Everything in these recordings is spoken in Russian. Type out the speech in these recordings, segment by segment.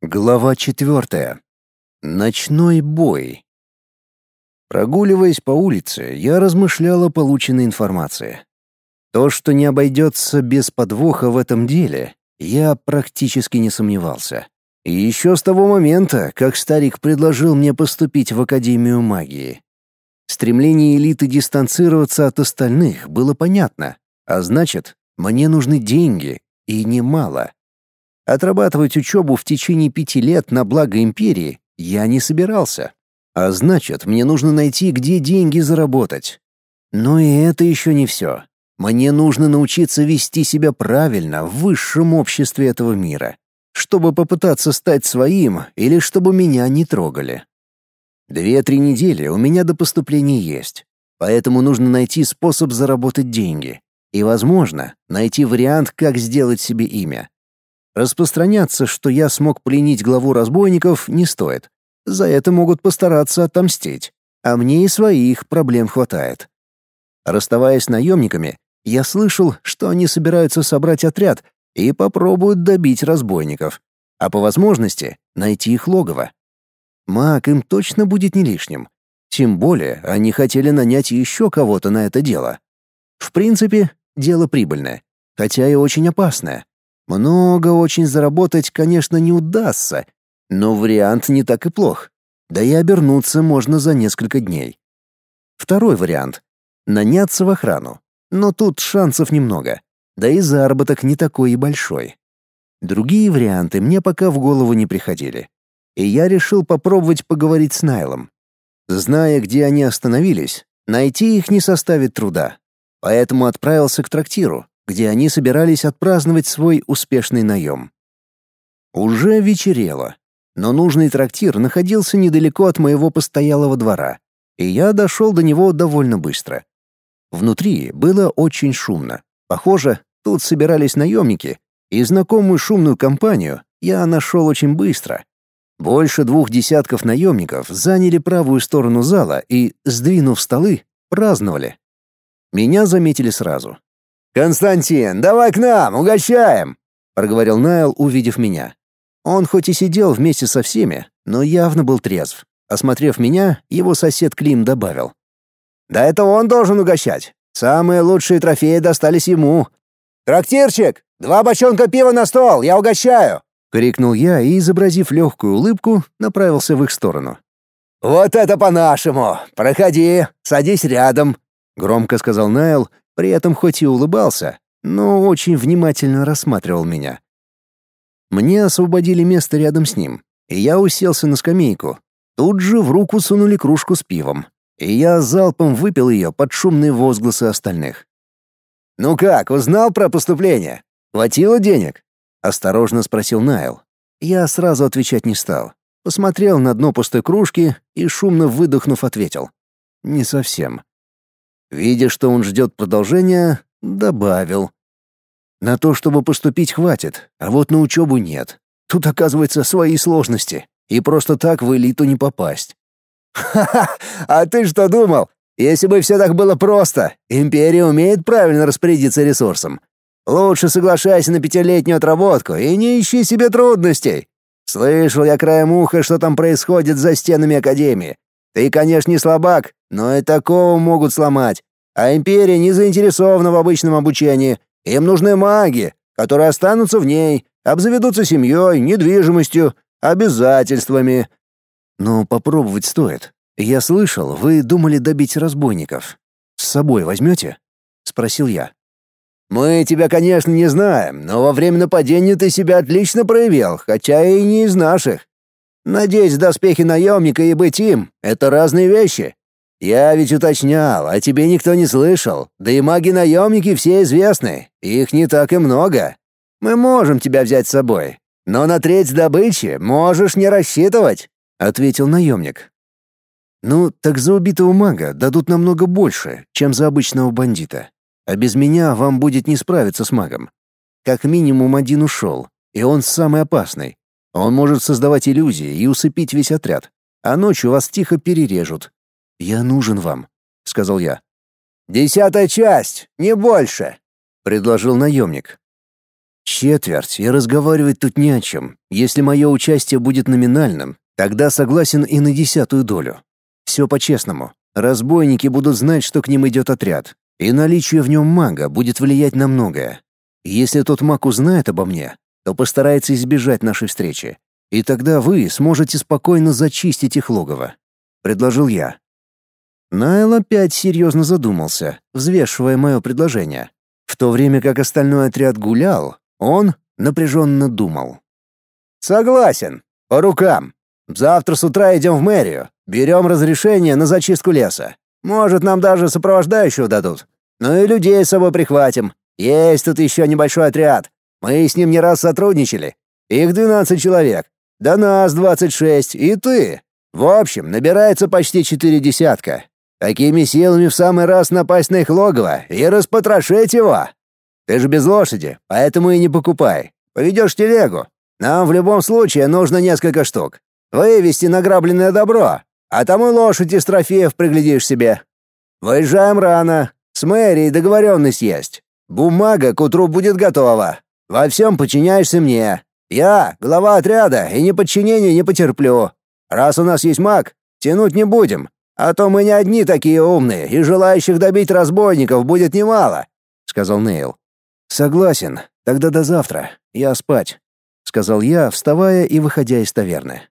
Глава четвертая. Ночной бой. Прогуливаясь по улице, я размышлял о полученной информации. То, что не обойдется без подвоха в этом деле, я практически не сомневался. И еще с того момента, как старик предложил мне поступить в Академию магии. Стремление элиты дистанцироваться от остальных было понятно, а значит, мне нужны деньги, и немало. Отрабатывать учебу в течение пяти лет на благо империи я не собирался. А значит, мне нужно найти, где деньги заработать. Но и это еще не все. Мне нужно научиться вести себя правильно в высшем обществе этого мира, чтобы попытаться стать своим или чтобы меня не трогали. Две-три недели у меня до поступления есть, поэтому нужно найти способ заработать деньги и, возможно, найти вариант, как сделать себе имя. Распространяться, что я смог пленить главу разбойников, не стоит. За это могут постараться отомстить, а мне и своих проблем хватает. Расставаясь с наемниками, я слышал, что они собираются собрать отряд и попробуют добить разбойников, а по возможности найти их логово. Маг им точно будет не лишним. Тем более они хотели нанять еще кого-то на это дело. В принципе, дело прибыльное, хотя и очень опасное. Много очень заработать, конечно, не удастся, но вариант не так и плох. Да и обернуться можно за несколько дней. Второй вариант — наняться в охрану. Но тут шансов немного, да и заработок не такой и большой. Другие варианты мне пока в голову не приходили. И я решил попробовать поговорить с Найлом. Зная, где они остановились, найти их не составит труда. Поэтому отправился к трактиру, где они собирались отпраздновать свой успешный наем. Уже вечерело, но нужный трактир находился недалеко от моего постоялого двора, и я дошел до него довольно быстро. Внутри было очень шумно. Похоже, тут собирались наемники, и знакомую шумную компанию я нашел очень быстро. Больше двух десятков наемников заняли правую сторону зала и, сдвинув столы, праздновали. Меня заметили сразу. «Константин, давай к нам, угощаем!» — проговорил Найл, увидев меня. Он хоть и сидел вместе со всеми, но явно был трезв. Осмотрев меня, его сосед Клим добавил. «Да это он должен угощать. Самые лучшие трофеи достались ему. Трактирчик, два бочонка пива на стол, я угощаю!» — крикнул я и, изобразив легкую улыбку, направился в их сторону. «Вот это по-нашему! Проходи, садись рядом!» — громко сказал Найл, при этом хоть и улыбался, но очень внимательно рассматривал меня. Мне освободили место рядом с ним, и я уселся на скамейку. Тут же в руку сунули кружку с пивом, и я залпом выпил ее под шумные возгласы остальных. «Ну как, узнал про поступление? Хватило денег?» — осторожно спросил Найл. Я сразу отвечать не стал. Посмотрел на дно пустой кружки и, шумно выдохнув, ответил. «Не совсем. Видя, что он ждет продолжения, добавил. На то, чтобы поступить, хватит, а вот на учебу нет. Тут, оказывается, свои сложности, и просто так в элиту не попасть. «Ха-ха! А ты что думал? Если бы все так было просто, империя умеет правильно распорядиться ресурсом. Лучше соглашайся на пятилетнюю отработку и не ищи себе трудностей. Слышал я краем уха, что там происходит за стенами Академии. Ты, конечно, не слабак, но и такого могут сломать. А империя не заинтересована в обычном обучении. Им нужны маги, которые останутся в ней, обзаведутся семьей, недвижимостью, обязательствами. Но попробовать стоит. Я слышал, вы думали добить разбойников. С собой возьмете? Спросил я. Мы тебя, конечно, не знаем, но во время нападения ты себя отлично проявил, хотя и не из наших. Надеть доспехи наемника и быть им — это разные вещи. Я ведь уточнял, а тебе никто не слышал. Да и маги-наемники все известны, их не так и много. Мы можем тебя взять с собой, но на треть добычи можешь не рассчитывать», — ответил наемник. «Ну, так за убитого мага дадут намного больше, чем за обычного бандита. А без меня вам будет не справиться с магом. Как минимум один ушел, и он самый опасный. Он может создавать иллюзии и усыпить весь отряд, а ночью вас тихо перережут. Я нужен вам, сказал я. Десятая часть, не больше, предложил наемник. Четверть, и разговаривать тут не о чем. Если мое участие будет номинальным, тогда согласен и на десятую долю. Все по-честному. Разбойники будут знать, что к ним идет отряд, и наличие в нем мага будет влиять на многое. Если тот маг узнает обо мне, то постарается избежать нашей встречи, и тогда вы сможете спокойно зачистить их логово», — предложил я. Найл опять серьезно задумался, взвешивая мое предложение. В то время как остальной отряд гулял, он напряженно думал. «Согласен. По рукам. Завтра с утра идем в мэрию. Берем разрешение на зачистку леса. Может, нам даже сопровождающего дадут. Ну и людей с собой прихватим. Есть тут еще небольшой отряд. Мы с ним не раз сотрудничали. Их 12 человек. Да нас 26, и ты. В общем, набирается почти четыре десятка. Такими силами в самый раз напасть на их логово и распотрошить его. Ты же без лошади, поэтому и не покупай. Поведешь телегу. Нам в любом случае нужно несколько штук. Вывести награбленное добро, а там и лошадь из трофеев приглядишь себе. Выезжаем рано. С мэрией договоренность есть. Бумага к утру будет готова. Во всем подчиняешься мне. Я глава отряда и неподчинения не потерплю. Раз у нас есть маг, тянуть не будем, а то мы не одни такие умные, и желающих добить разбойников будет немало», — сказал Нейл. «Согласен. Тогда до завтра. Я спать», — сказал я, вставая и выходя из таверны.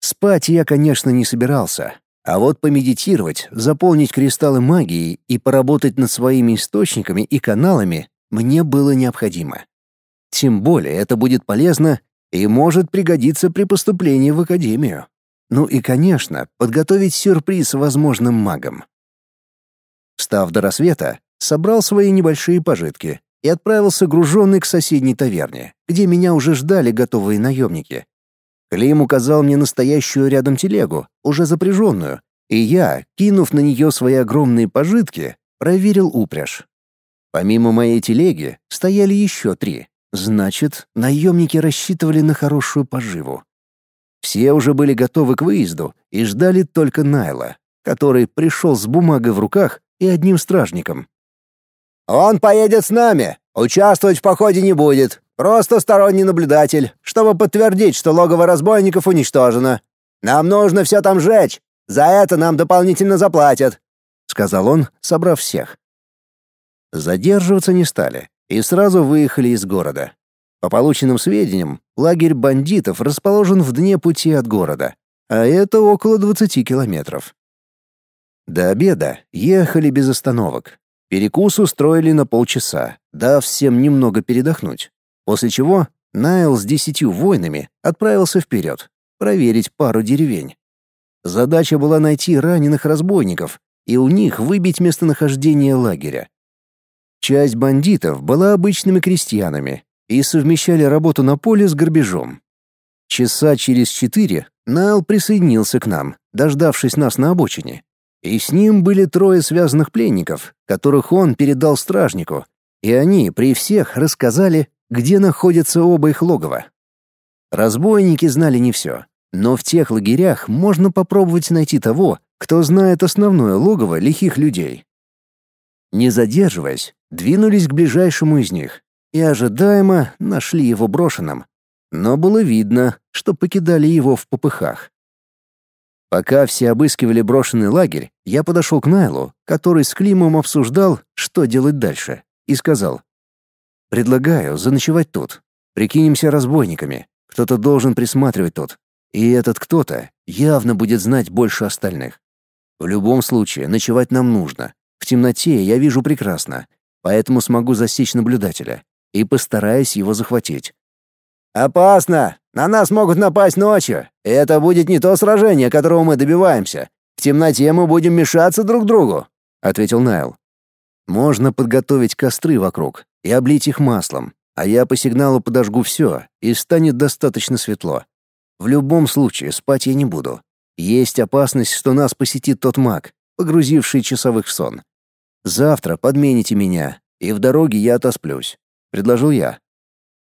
Спать я, конечно, не собирался, а вот помедитировать, заполнить кристаллы магией и поработать над своими источниками и каналами мне было необходимо. Тем более это будет полезно и может пригодиться при поступлении в академию. Ну и, конечно, подготовить сюрприз возможным магам. Встав до рассвета, собрал свои небольшие пожитки и отправился груженный к соседней таверне, где меня уже ждали готовые наемники. Клим указал мне настоящую рядом телегу, уже запряженную, и я, кинув на нее свои огромные пожитки, проверил упряжь. Помимо моей телеги стояли еще три. Значит, наемники рассчитывали на хорошую поживу. Все уже были готовы к выезду и ждали только Найла, который пришел с бумагой в руках и одним стражником. Он поедет с нами. Участвовать в походе не будет. Просто сторонний наблюдатель, чтобы подтвердить, что логово разбойников уничтожено. Нам нужно все там сжечь. За это нам дополнительно заплатят», — сказал он, собрав всех. Задерживаться не стали и сразу выехали из города. По полученным сведениям, лагерь бандитов расположен в дне пути от города, а это около 20 километров. До обеда ехали без остановок, Перекус устроили на полчаса, дав всем немного передохнуть. После чего Найл с десятью воинами отправился вперед, проверить пару деревень. Задача была найти раненых разбойников и у них выбить местонахождение лагеря. Часть бандитов была обычными крестьянами и совмещали работу на поле с грабежом. Часа через четыре Найл присоединился к нам, дождавшись нас на обочине. И с ним были трое связанных пленников, которых он передал стражнику, и они при всех рассказали, где находятся оба их логова. Разбойники знали не все, но в тех лагерях можно попробовать найти того, кто знает основное логово лихих людей. Не задерживаясь, двинулись к ближайшему из них и ожидаемо нашли его брошенным. Но было видно, что покидали его в попыхах. Пока все обыскивали брошенный лагерь, я подошел к Найлу, который с Климом обсуждал, что делать дальше, и сказал. «Предлагаю заночевать тут. Прикинемся разбойниками. Кто-то должен присматривать тут. И этот кто-то явно будет знать больше остальных. В любом случае, ночевать нам нужно. В темноте я вижу прекрасно, поэтому смогу засечь наблюдателя и постараюсь его захватить. «Опасно! На нас могут напасть ночью. Это будет не то сражение, которого мы добиваемся. В темноте мы будем мешаться друг другу», — ответил Найл. «Можно подготовить костры вокруг и облить их маслом, а я по сигналу подожгу все, и станет достаточно светло. В любом случае спать я не буду. Есть опасность, что нас посетит тот маг, погрузивший часовых в сон. Завтра подмените меня, и в дороге я отосплюсь», — предложил я.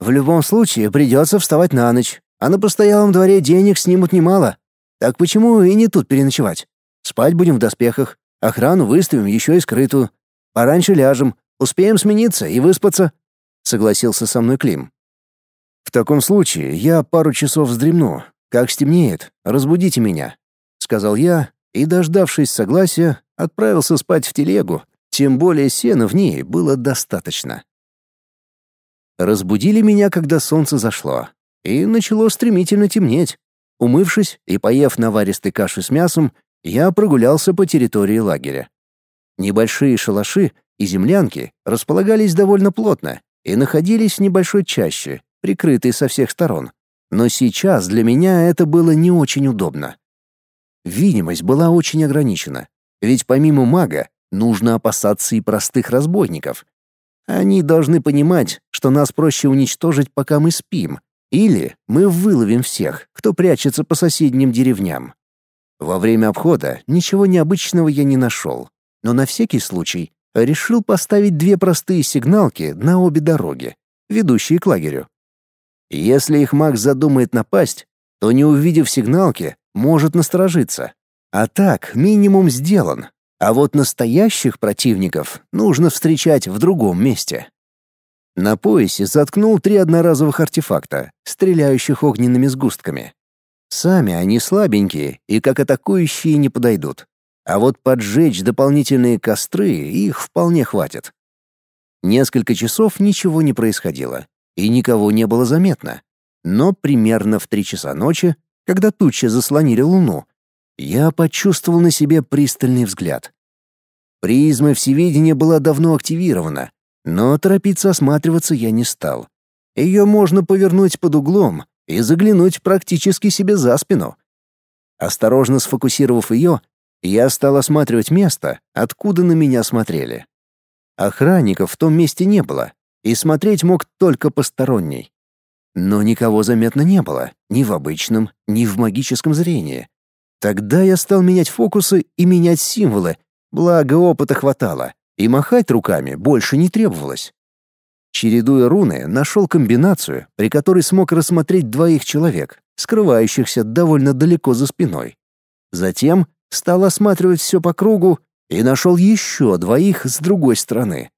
В любом случае придется вставать на ночь, а на постоялом дворе денег снимут немало. Так почему и не тут переночевать? Спать будем в доспехах, охрану выставим еще и скрытую. Пораньше ляжем, успеем смениться и выспаться. согласился со мной Клим. В таком случае я пару часов вздремну. Как стемнеет, разбудите меня, сказал я и, дождавшись согласия, отправился спать в телегу, тем более сена в ней было достаточно. Разбудили меня, когда солнце зашло, и начало стремительно темнеть. Умывшись и поев наваристой каши с мясом, я прогулялся по территории лагеря. Небольшие шалаши и землянки располагались довольно плотно и находились в небольшой чаще, прикрытой со всех сторон. Но сейчас для меня это было не очень удобно. Видимость была очень ограничена, ведь помимо мага нужно опасаться и простых разбойников. Они должны понимать, что нас проще уничтожить, пока мы спим, или мы выловим всех, кто прячется по соседним деревням. Во время обхода ничего необычного я не нашел, но на всякий случай решил поставить две простые сигналки на обе дороги, ведущие к лагерю. Если их маг задумает напасть, то, не увидев сигналки, может насторожиться. А так, минимум сделан. А вот настоящих противников нужно встречать в другом месте. На поясе заткнул три одноразовых артефакта, стреляющих огненными сгустками. Сами они слабенькие и как атакующие не подойдут. А вот поджечь дополнительные костры их вполне хватит. Несколько часов ничего не происходило, и никого не было заметно. Но примерно в три часа ночи, когда тучи заслонили луну, я почувствовал на себе пристальный взгляд. Призма всевидения была давно активирована, но торопиться осматриваться я не стал. Ее можно повернуть под углом и заглянуть практически себе за спину. Осторожно сфокусировав ее, я стал осматривать место, откуда на меня смотрели. Охранников в том месте не было, и смотреть мог только посторонний. Но никого заметно не было, ни в обычном, ни в магическом зрении. Тогда я стал менять фокусы и менять символы, благо опыта хватало и махать руками больше не требовалось. Чередуя руны, нашел комбинацию, при которой смог рассмотреть двоих человек, скрывающихся довольно далеко за спиной. Затем стал осматривать все по кругу и нашел еще двоих с другой стороны.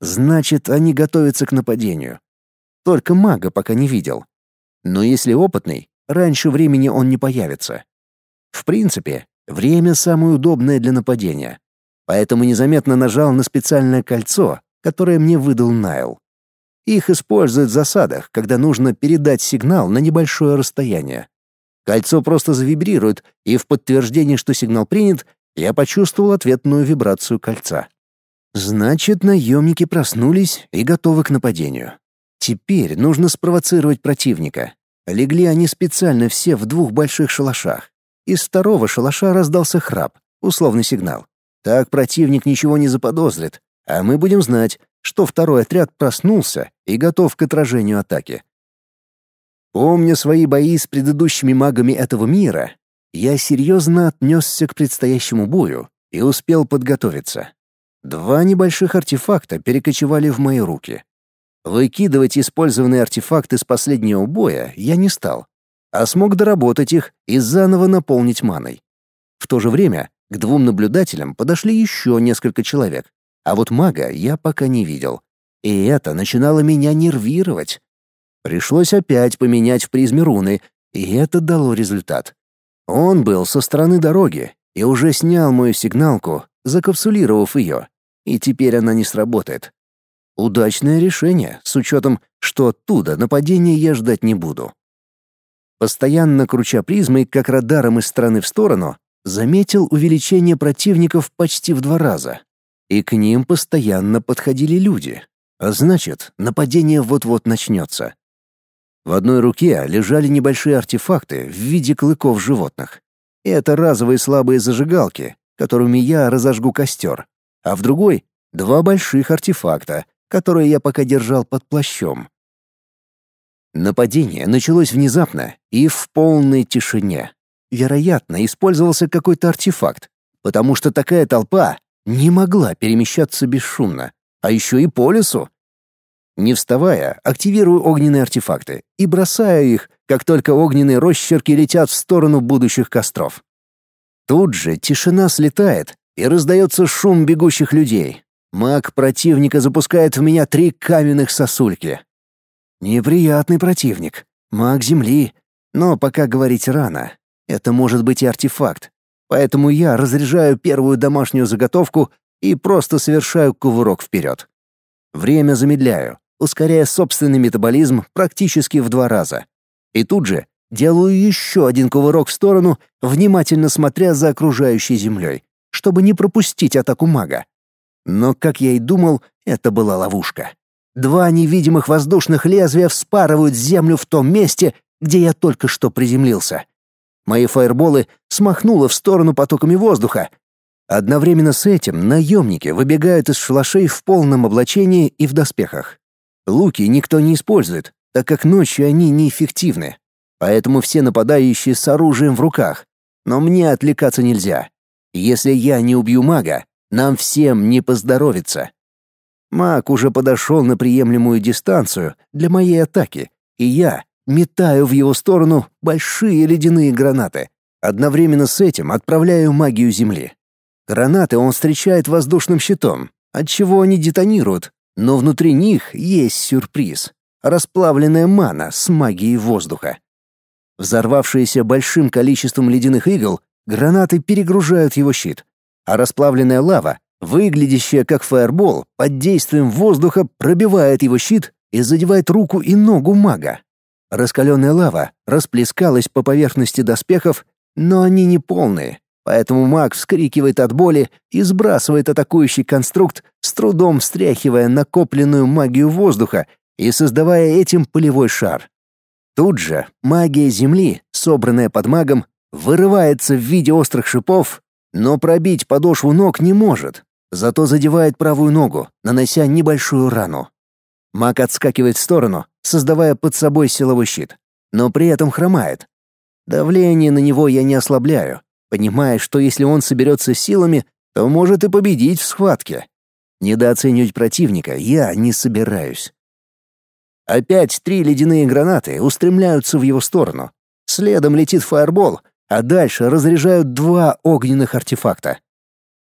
Значит, они готовятся к нападению. Только мага пока не видел. Но если опытный, раньше времени он не появится. В принципе, время самое удобное для нападения поэтому незаметно нажал на специальное кольцо, которое мне выдал Найл. Их используют в засадах, когда нужно передать сигнал на небольшое расстояние. Кольцо просто завибрирует, и в подтверждение, что сигнал принят, я почувствовал ответную вибрацию кольца. Значит, наемники проснулись и готовы к нападению. Теперь нужно спровоцировать противника. Легли они специально все в двух больших шалашах. Из второго шалаша раздался храп, условный сигнал. Так противник ничего не заподозрит, а мы будем знать, что второй отряд проснулся и готов к отражению атаки. Помня свои бои с предыдущими магами этого мира, я серьезно отнесся к предстоящему бою и успел подготовиться. Два небольших артефакта перекочевали в мои руки. Выкидывать использованные артефакты с последнего боя я не стал, а смог доработать их и заново наполнить маной. В то же время к двум наблюдателям подошли еще несколько человек, а вот мага я пока не видел. И это начинало меня нервировать. Пришлось опять поменять в призме руны, и это дало результат. Он был со стороны дороги и уже снял мою сигналку, закапсулировав ее, и теперь она не сработает. Удачное решение, с учетом, что оттуда нападения я ждать не буду. Постоянно круча призмой, как радаром из стороны в сторону, заметил увеличение противников почти в два раза. И к ним постоянно подходили люди. А значит, нападение вот-вот начнется. В одной руке лежали небольшие артефакты в виде клыков животных. Это разовые слабые зажигалки, которыми я разожгу костер, а в другой — два больших артефакта, которые я пока держал под плащом. Нападение началось внезапно и в полной тишине. Вероятно, использовался какой-то артефакт, потому что такая толпа не могла перемещаться бесшумно, а еще и по лесу. Не вставая, активирую огненные артефакты и бросаю их, как только огненные росчерки летят в сторону будущих костров. Тут же тишина слетает, и раздается шум бегущих людей. Маг противника запускает в меня три каменных сосульки. Неприятный противник. Маг Земли. Но пока говорить рано. Это может быть и артефакт. Поэтому я разряжаю первую домашнюю заготовку и просто совершаю кувырок вперед. Время замедляю, ускоряя собственный метаболизм практически в два раза. И тут же делаю еще один кувырок в сторону, внимательно смотря за окружающей землей, чтобы не пропустить атаку мага. Но, как я и думал, это была ловушка. Два невидимых воздушных лезвия вспарывают землю в том месте, где я только что приземлился. Мои фаерболы смахнуло в сторону потоками воздуха. Одновременно с этим наемники выбегают из шалашей в полном облачении и в доспехах. Луки никто не использует, так как ночью они неэффективны. Поэтому все нападающие с оружием в руках. Но мне отвлекаться нельзя. Если я не убью мага, нам всем не поздоровится. Маг уже подошел на приемлемую дистанцию для моей атаки, и я метаю в его сторону большие ледяные гранаты. Одновременно с этим отправляю магию земли. Гранаты он встречает воздушным щитом, отчего они детонируют, но внутри них есть сюрприз — расплавленная мана с магией воздуха. Взорвавшиеся большим количеством ледяных игл, гранаты перегружают его щит, а расплавленная лава, выглядящая как фаербол, под действием воздуха пробивает его щит и задевает руку и ногу мага. Раскаленная лава расплескалась по поверхности доспехов, но они не полные, поэтому маг вскрикивает от боли и сбрасывает атакующий конструкт, с трудом встряхивая накопленную магию воздуха и создавая этим полевой шар. Тут же магия земли, собранная под магом, вырывается в виде острых шипов, но пробить подошву ног не может, зато задевает правую ногу, нанося небольшую рану. Маг отскакивает в сторону, создавая под собой силовой щит, но при этом хромает. Давление на него я не ослабляю, понимая, что если он соберется силами, то может и победить в схватке. Недооценивать противника я не собираюсь. Опять три ледяные гранаты устремляются в его сторону. Следом летит фаербол, а дальше разряжают два огненных артефакта.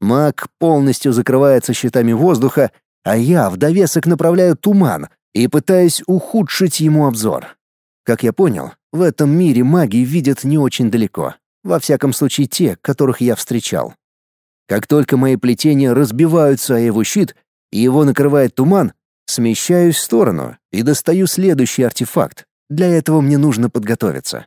Маг полностью закрывается щитами воздуха, а я в довесок направляю туман и пытаюсь ухудшить ему обзор. Как я понял, в этом мире маги видят не очень далеко, во всяком случае те, которых я встречал. Как только мои плетения разбиваются о его щит, и его накрывает туман, смещаюсь в сторону и достаю следующий артефакт. Для этого мне нужно подготовиться.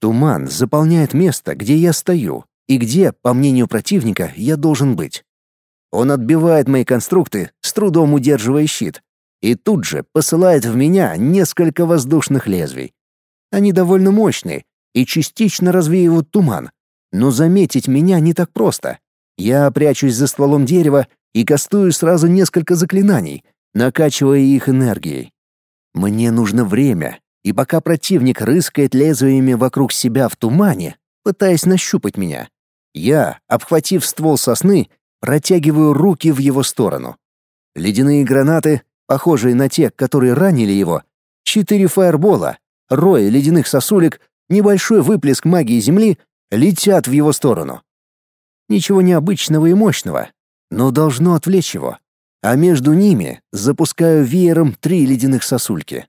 Туман заполняет место, где я стою, и где, по мнению противника, я должен быть. Он отбивает мои конструкты, с трудом удерживая щит, и тут же посылает в меня несколько воздушных лезвий. Они довольно мощные и частично развеивают туман, но заметить меня не так просто. Я прячусь за стволом дерева и кастую сразу несколько заклинаний, накачивая их энергией. Мне нужно время, и пока противник рыскает лезвиями вокруг себя в тумане, пытаясь нащупать меня, я, обхватив ствол сосны, протягиваю руки в его сторону. Ледяные гранаты, похожие на те, которые ранили его, четыре фаербола, рой ледяных сосулек, небольшой выплеск магии земли летят в его сторону. Ничего необычного и мощного, но должно отвлечь его. А между ними запускаю веером три ледяных сосульки.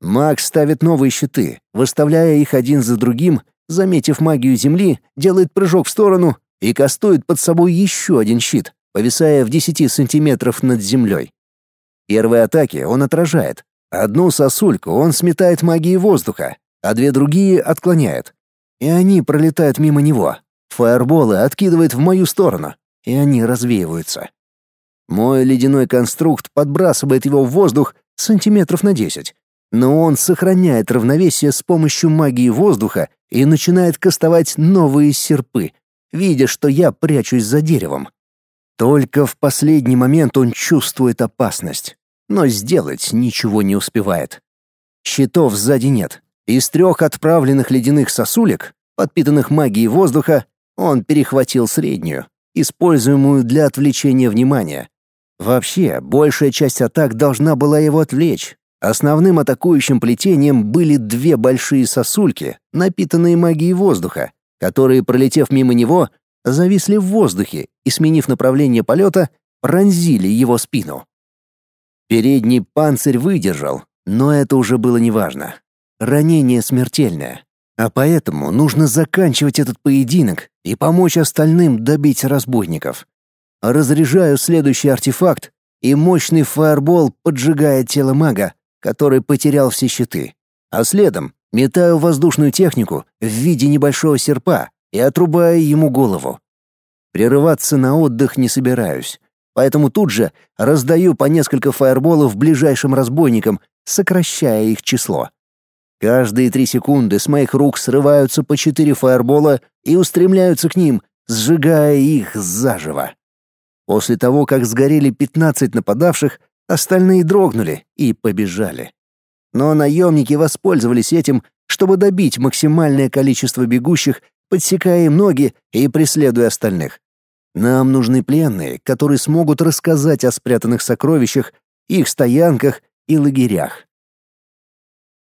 Маг ставит новые щиты, выставляя их один за другим, заметив магию земли, делает прыжок в сторону и кастует под собой еще один щит, повисая в 10 сантиметров над землей. Первые атаки он отражает. Одну сосульку он сметает магией воздуха, а две другие отклоняет. И они пролетают мимо него. Фаерболы откидывает в мою сторону, и они развеиваются. Мой ледяной конструкт подбрасывает его в воздух сантиметров на десять, но он сохраняет равновесие с помощью магии воздуха и начинает кастовать новые серпы, видя, что я прячусь за деревом. Только в последний момент он чувствует опасность, но сделать ничего не успевает. Щитов сзади нет. Из трех отправленных ледяных сосулек, подпитанных магией воздуха, он перехватил среднюю, используемую для отвлечения внимания. Вообще, большая часть атак должна была его отвлечь, Основным атакующим плетением были две большие сосульки, напитанные магией воздуха, которые, пролетев мимо него, зависли в воздухе и, сменив направление полета, пронзили его спину. Передний панцирь выдержал, но это уже было неважно. Ранение смертельное. А поэтому нужно заканчивать этот поединок и помочь остальным добить разбойников. Разряжаю следующий артефакт, и мощный фаербол поджигает тело мага, который потерял все щиты. А следом метаю воздушную технику в виде небольшого серпа и отрубаю ему голову. Прерываться на отдых не собираюсь, поэтому тут же раздаю по несколько фаерболов ближайшим разбойникам, сокращая их число. Каждые три секунды с моих рук срываются по четыре фаербола и устремляются к ним, сжигая их заживо. После того, как сгорели пятнадцать нападавших, остальные дрогнули и побежали. Но наемники воспользовались этим, чтобы добить максимальное количество бегущих, подсекая им ноги и преследуя остальных. Нам нужны пленные, которые смогут рассказать о спрятанных сокровищах, их стоянках и лагерях.